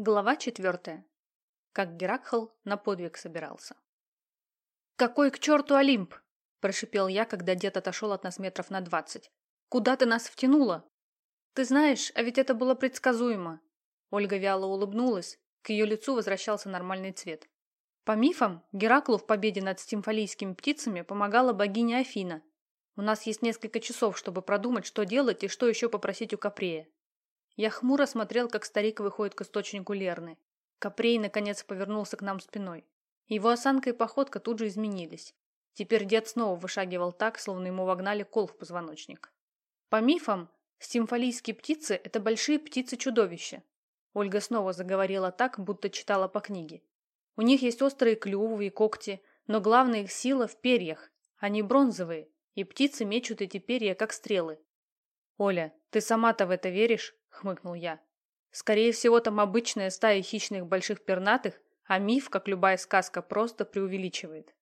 Глава четвертая. Как Геракхл на подвиг собирался. «Какой к черту Олимп?» – прошипел я, когда дед отошел от нас метров на двадцать. «Куда ты нас втянула?» «Ты знаешь, а ведь это было предсказуемо». Ольга вяло улыбнулась, к ее лицу возвращался нормальный цвет. По мифам, Гераклу в победе над стимфалийскими птицами помогала богиня Афина. У нас есть несколько часов, чтобы продумать, что делать и что еще попросить у Капрея. Я хмуро смотрел, как старик выходит к источнику Лерны. Капрей, наконец, повернулся к нам спиной. Его осанка и походка тут же изменились. Теперь дед снова вышагивал так, словно ему вогнали кол в позвоночник. По мифам, стимфалийские птицы – это большие птицы-чудовища. Ольга снова заговорила так, будто читала по книге. У них есть острые клювы и когти, но главная их сила в перьях. Они бронзовые, и птицы мечут эти перья, как стрелы. «Оля, ты сама-то в это веришь?» – хмыкнул я. «Скорее всего, там обычная стая хищных больших пернатых, а миф, как любая сказка, просто преувеличивает».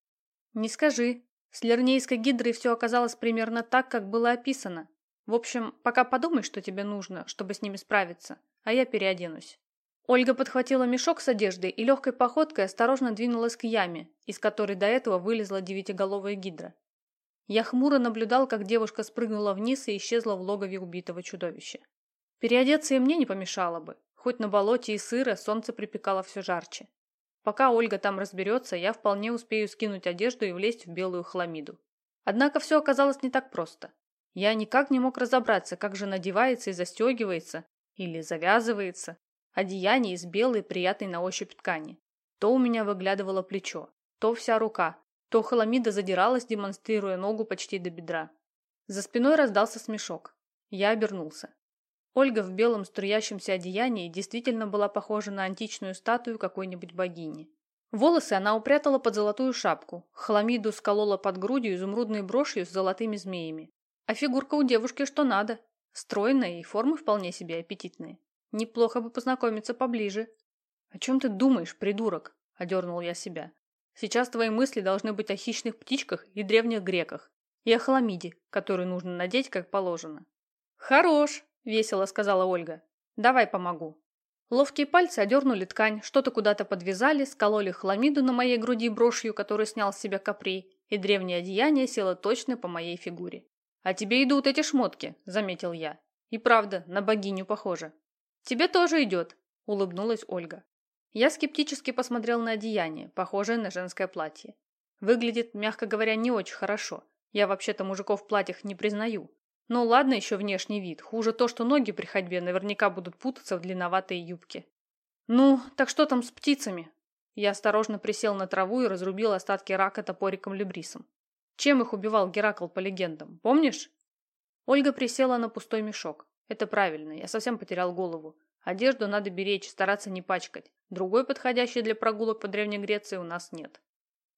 «Не скажи. С лернейской гидрой все оказалось примерно так, как было описано. В общем, пока подумай, что тебе нужно, чтобы с ними справиться, а я переоденусь». Ольга подхватила мешок с одеждой и легкой походкой осторожно двинулась к яме, из которой до этого вылезла девятиголовая гидра. Я хмуро наблюдал, как девушка спрыгнула вниз и исчезла в логове убитого чудовища. Переодеться и мне не помешало бы. Хоть на болоте и сыро, солнце припекало все жарче. Пока Ольга там разберется, я вполне успею скинуть одежду и влезть в белую хламиду. Однако все оказалось не так просто. Я никак не мог разобраться, как же надевается и застегивается, или завязывается, одеяние из белой, приятной на ощупь ткани. То у меня выглядывало плечо, то вся рука, то хламида задиралась, демонстрируя ногу почти до бедра. За спиной раздался смешок. Я обернулся. Ольга в белом струящемся одеянии действительно была похожа на античную статую какой-нибудь богини. Волосы она упрятала под золотую шапку, хламиду сколола под грудью изумрудной брошью с золотыми змеями. А фигурка у девушки что надо. Стройная и формы вполне себе аппетитные. Неплохо бы познакомиться поближе. «О чем ты думаешь, придурок?» – одернул я себя. Сейчас твои мысли должны быть о хищных птичках и древних греках, и о хламиде, которую нужно надеть как положено. «Хорош!» – весело сказала Ольга. «Давай помогу». Ловкие пальцы одернули ткань, что-то куда-то подвязали, скололи хламиду на моей груди брошью, которую снял с себя капрей, и древнее одеяние село точно по моей фигуре. «А тебе идут эти шмотки», – заметил я. «И правда, на богиню похоже». «Тебе тоже идет», – улыбнулась Ольга. Я скептически посмотрел на одеяние, похожее на женское платье. Выглядит, мягко говоря, не очень хорошо. Я вообще-то мужиков в платьях не признаю. Но ладно еще внешний вид. Хуже то, что ноги при ходьбе наверняка будут путаться в длинноватые юбки. Ну, так что там с птицами? Я осторожно присел на траву и разрубил остатки рака топориком-лебрисом. Чем их убивал Геракл по легендам, помнишь? Ольга присела на пустой мешок. Это правильно, я совсем потерял голову. Одежду надо беречь, стараться не пачкать. Другой подходящей для прогулок по Древней Греции у нас нет.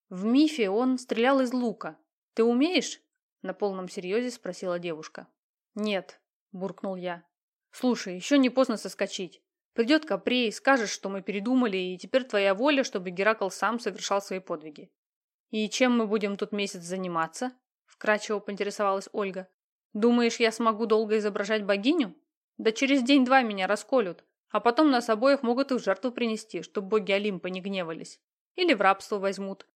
В мифе он стрелял из лука. Ты умеешь? На полном серьезе спросила девушка. Нет, буркнул я. Слушай, еще не поздно соскочить. Придет Капрей, скажешь, что мы передумали, и теперь твоя воля, чтобы Геракл сам совершал свои подвиги. И чем мы будем тут месяц заниматься? Вкратчиво поинтересовалась Ольга. Думаешь, я смогу долго изображать богиню? Да через день-два меня расколют, а потом нас обоих могут и в жертву принести, чтобы боги Олимпа не гневались. Или в рабство возьмут.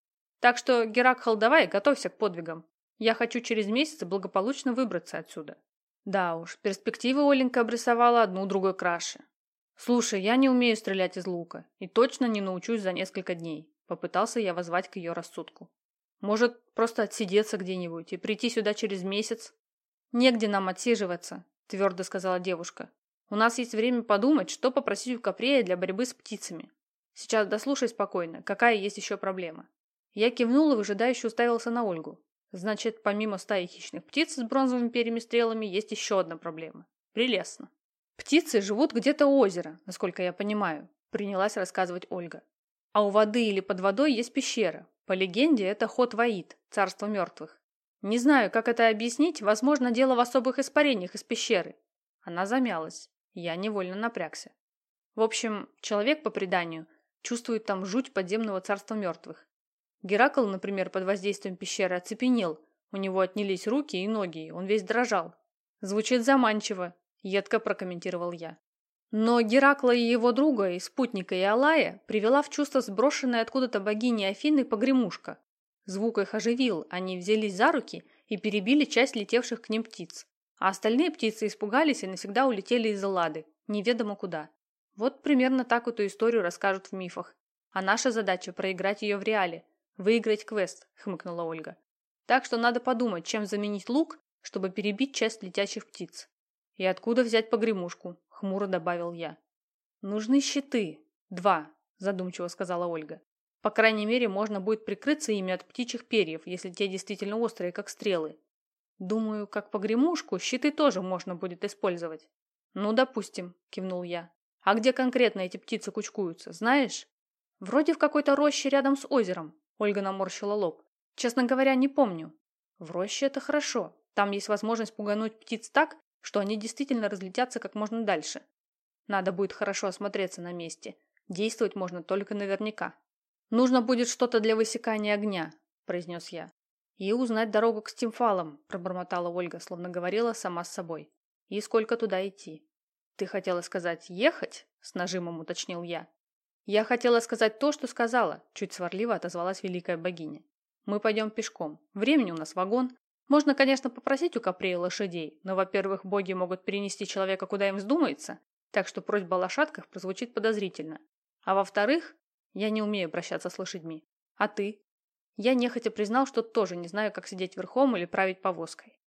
Так что, Геракхал, давай, готовься к подвигам. Я хочу через месяц благополучно выбраться отсюда. Да уж, перспективы Оленька обрисовала одну другой краше. Слушай, я не умею стрелять из лука и точно не научусь за несколько дней. Попытался я возвать к ее рассудку. Может, просто отсидеться где-нибудь и прийти сюда через месяц? Негде нам отсиживаться, твердо сказала девушка. У нас есть время подумать, что попросить у Капрея для борьбы с птицами. Сейчас дослушай спокойно, какая есть еще проблема. Я кивнул и выжидающе уставился на Ольгу. Значит, помимо стаи хищных птиц с бронзовыми перьями стрелами, есть еще одна проблема. Прелестно. Птицы живут где-то у озера, насколько я понимаю, принялась рассказывать Ольга. А у воды или под водой есть пещера. По легенде, это ход Ваид, царство мертвых. Не знаю, как это объяснить, возможно, дело в особых испарениях из пещеры. Она замялась. Я невольно напрягся. В общем, человек, по преданию, чувствует там жуть подземного царства мертвых. Геракл, например, под воздействием пещеры оцепенел, у него отнялись руки и ноги, он весь дрожал. Звучит заманчиво, едко прокомментировал я. Но Геракла и его друга, и спутника Иолая привела в чувство сброшенная откуда-то богини Афины погремушка. Звук их оживил, они взялись за руки и перебили часть летевших к ним птиц. А остальные птицы испугались и навсегда улетели из Эллады, неведомо куда. Вот примерно так эту историю расскажут в мифах. А наша задача – проиграть ее в реале. Выиграть квест, хмыкнула Ольга. Так что надо подумать, чем заменить лук, чтобы перебить часть летящих птиц. И откуда взять погремушку, хмуро добавил я. Нужны щиты. Два, задумчиво сказала Ольга. По крайней мере, можно будет прикрыться ими от птичьих перьев, если те действительно острые, как стрелы. Думаю, как погремушку, щиты тоже можно будет использовать. Ну, допустим, кивнул я. А где конкретно эти птицы кучкуются, знаешь? Вроде в какой-то роще рядом с озером. Ольга наморщила лоб. Честно говоря, не помню. В роще это хорошо. Там есть возможность пугануть птиц так, что они действительно разлетятся как можно дальше. Надо будет хорошо осмотреться на месте. Действовать можно только наверняка. «Нужно будет что-то для высекания огня», – произнес я. «И узнать дорогу к стимфалам», – пробормотала Ольга, словно говорила сама с собой. «И сколько туда идти?» «Ты хотела сказать «ехать»?» – с нажимом уточнил я. «Я хотела сказать то, что сказала», – чуть сварливо отозвалась великая богиня. «Мы пойдем пешком. Времени у нас вагон, можно, конечно, попросить у Капрея лошадей, но, во-первых, боги могут перенести человека, куда им вздумается, так что просьба о лошадках прозвучит подозрительно. А во-вторых, я не умею обращаться с лошадьми. А ты? Я нехотя признал, что тоже не знаю, как сидеть верхом или править повозкой.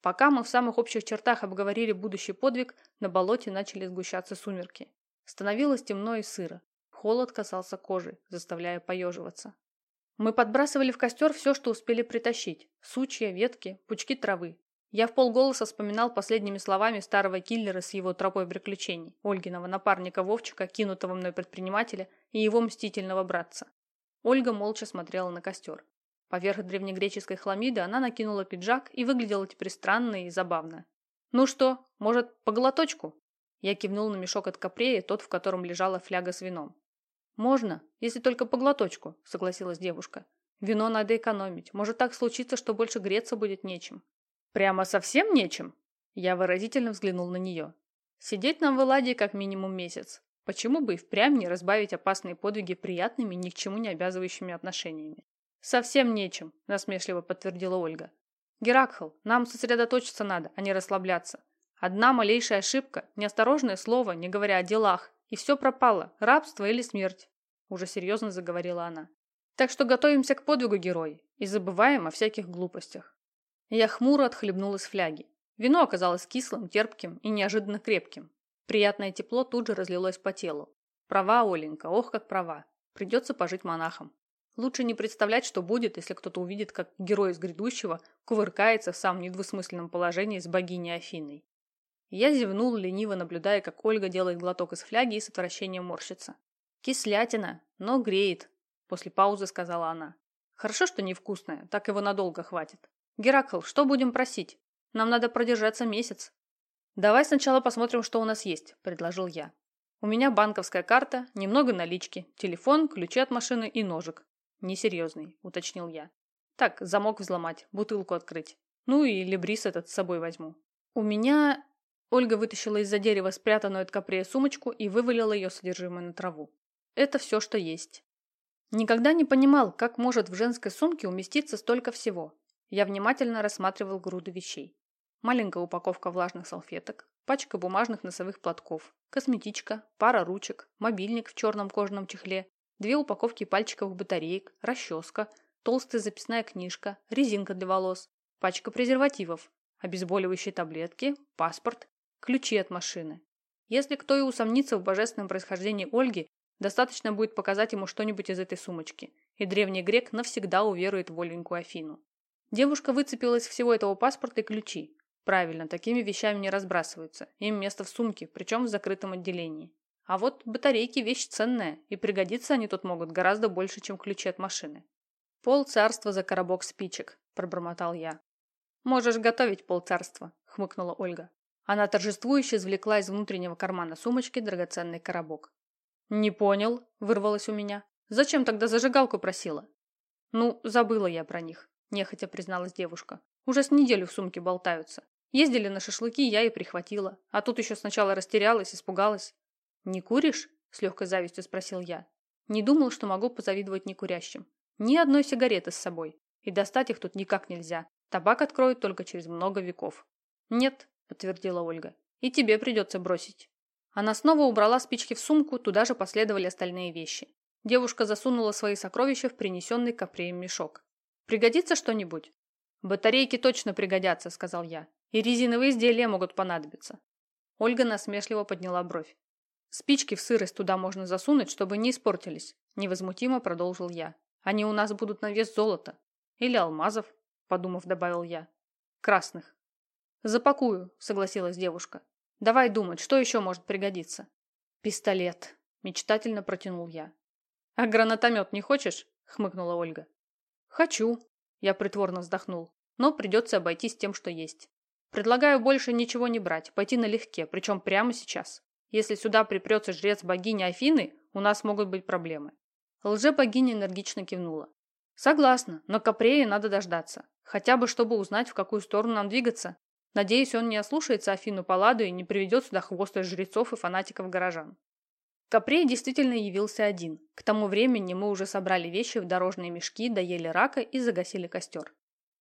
Пока мы в самых общих чертах обговорили будущий подвиг, на болоте начали сгущаться сумерки. Становилось темно и сыро. Холод касался кожи, заставляя поеживаться. Мы подбрасывали в костер все, что успели притащить. Сучья, ветки, пучки травы. Я в полголоса вспоминал последними словами старого киллера с его тропой приключений, Ольгиного напарника Вовчика, кинутого мной предпринимателя, и его мстительного братца. Ольга молча смотрела на костер. Поверх древнегреческой хламиды она накинула пиджак и выглядела теперь странно и забавно. «Ну что, может, по глоточку?» Я кивнул на мешок от капрея, тот, в котором лежала фляга с вином. «Можно, если только по глоточку», — согласилась девушка. «Вино надо экономить. Может так случиться, что больше греться будет нечем». «Прямо совсем нечем?» Я выразительно взглянул на нее. «Сидеть нам в Эладии как минимум месяц. Почему бы и впрямь не разбавить опасные подвиги приятными, ни к чему не обязывающими отношениями?» «Совсем нечем», — насмешливо подтвердила Ольга. «Геракхл, нам сосредоточиться надо, а не расслабляться. Одна малейшая ошибка, неосторожное слово, не говоря о делах, и все пропало, рабство или смерть. Уже серьезно заговорила она. Так что готовимся к подвигу, герой, и забываем о всяких глупостях. Я хмуро отхлебнул из фляги. Вино оказалось кислым, терпким и неожиданно крепким. Приятное тепло тут же разлилось по телу. Права, Оленька, ох, как права. Придется пожить монахом. Лучше не представлять, что будет, если кто-то увидит, как герой из грядущего кувыркается в самом недвусмысленном положении с богиней Афиной. Я зевнул, лениво наблюдая, как Ольга делает глоток из фляги и с отвращением морщится. «Кислятина, но греет», – после паузы сказала она. «Хорошо, что невкусная, так его надолго хватит. Геракл, что будем просить? Нам надо продержаться месяц». «Давай сначала посмотрим, что у нас есть», – предложил я. «У меня банковская карта, немного налички, телефон, ключи от машины и ножик». «Несерьезный», – уточнил я. «Так, замок взломать, бутылку открыть. Ну и лебрис этот с собой возьму». «У меня Ольга вытащила из-за дерева спрятанную от капрея сумочку и вывалила ее содержимое на траву. Это все, что есть. Никогда не понимал, как может в женской сумке уместиться столько всего. Я внимательно рассматривал груды вещей. Маленькая упаковка влажных салфеток, пачка бумажных носовых платков, косметичка, пара ручек, мобильник в черном кожаном чехле, две упаковки пальчиковых батареек, расческа, толстая записная книжка, резинка для волос, пачка презервативов, обезболивающие таблетки, паспорт ключи от машины. Если кто и усомнится в божественном происхождении Ольги, достаточно будет показать ему что-нибудь из этой сумочки, и древний грек навсегда уверует в Оленьку Афину. Девушка выцепила из всего этого паспорта и ключи. Правильно, такими вещами не разбрасываются. Им место в сумке, причем в закрытом отделении. А вот батарейки – вещь ценная, и пригодиться они тут могут гораздо больше, чем ключи от машины. «Пол царства за коробок спичек», – пробормотал я. «Можешь готовить пол царства», – хмыкнула Ольга. Она торжествующе извлекла из внутреннего кармана сумочки драгоценный коробок. «Не понял», – вырвалось у меня. «Зачем тогда зажигалку просила?» «Ну, забыла я про них», – нехотя призналась девушка. «Уже с неделю в сумке болтаются. Ездили на шашлыки, я и прихватила. А тут еще сначала растерялась, испугалась. «Не куришь?» – с легкой завистью спросил я. Не думал, что могу позавидовать некурящим. Ни одной сигареты с собой. И достать их тут никак нельзя. Табак откроют только через много веков. «Нет», – подтвердила Ольга. «И тебе придется бросить». Она снова убрала спички в сумку, туда же последовали остальные вещи. Девушка засунула свои сокровища в принесенный капреем мешок. «Пригодится что-нибудь?» «Батарейки точно пригодятся», – сказал я. «И резиновые изделия могут понадобиться». Ольга насмешливо подняла бровь. «Спички в сырость туда можно засунуть, чтобы не испортились», – невозмутимо продолжил я. «Они у нас будут на вес золота. Или алмазов», – подумав, добавил я. «Красных». «Запакую», – согласилась девушка. «Давай думать, что еще может пригодиться?» «Пистолет», – мечтательно протянул я. «А гранатомет не хочешь?» – хмыкнула Ольга. «Хочу», – я притворно вздохнул, «но придется обойтись тем, что есть. Предлагаю больше ничего не брать, пойти налегке, причем прямо сейчас. Если сюда припрется жрец богини Афины, у нас могут быть проблемы». Лже-богиня энергично кивнула. «Согласна, но Капрея надо дождаться. Хотя бы, чтобы узнать, в какую сторону нам двигаться. Надеюсь, он не ослушается Афину Палладу и не приведет сюда хвоста жрецов и фанатиков горожан». Капрей действительно явился один. К тому времени мы уже собрали вещи в дорожные мешки, доели рака и загасили костер.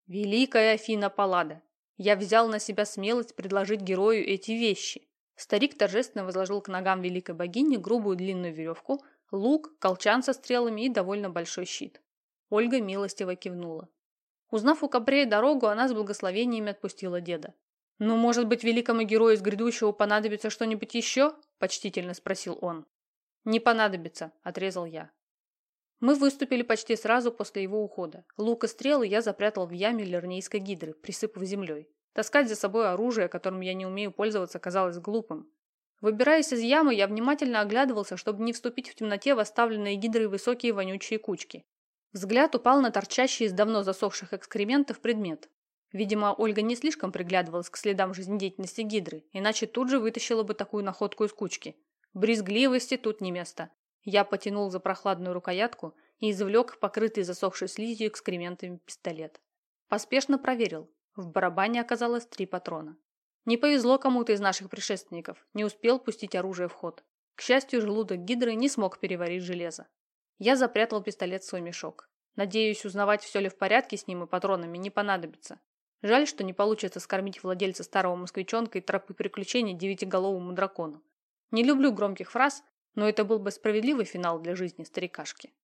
Великая Афина Паллада! Я взял на себя смелость предложить герою эти вещи. Старик торжественно возложил к ногам великой богини грубую длинную веревку, лук, колчан со стрелами и довольно большой щит. Ольга милостиво кивнула. Узнав у Капрея дорогу, она с благословениями отпустила деда. «Ну, может быть, великому герою из грядущего понадобится что-нибудь еще?» – почтительно спросил он. «Не понадобится», – отрезал я. Мы выступили почти сразу после его ухода. Лук и стрелы я запрятал в яме лернейской гидры, присыпав землей. Таскать за собой оружие, которым я не умею пользоваться, казалось глупым. Выбираясь из ямы, я внимательно оглядывался, чтобы не вступить в темноте в оставленные гидрой высокие вонючие кучки. Взгляд упал на торчащий из давно засохших экскрементов предмет. Видимо, Ольга не слишком приглядывалась к следам жизнедеятельности гидры, иначе тут же вытащила бы такую находку из кучки. Брезгливости тут не место. Я потянул за прохладную рукоятку и извлек покрытый засохшей слизью экскрементами пистолет. Поспешно проверил. В барабане оказалось три патрона. Не повезло кому-то из наших предшественников, не успел пустить оружие в ход. К счастью, желудок гидры не смог переварить железо. Я запрятал пистолет в свой мешок. Надеюсь, узнавать, все ли в порядке с ним и патронами не понадобится. Жаль, что не получится скормить владельца старого москвичонка и тропы приключений девятиголовому дракону. Не люблю громких фраз, но это был бы справедливый финал для жизни старикашки.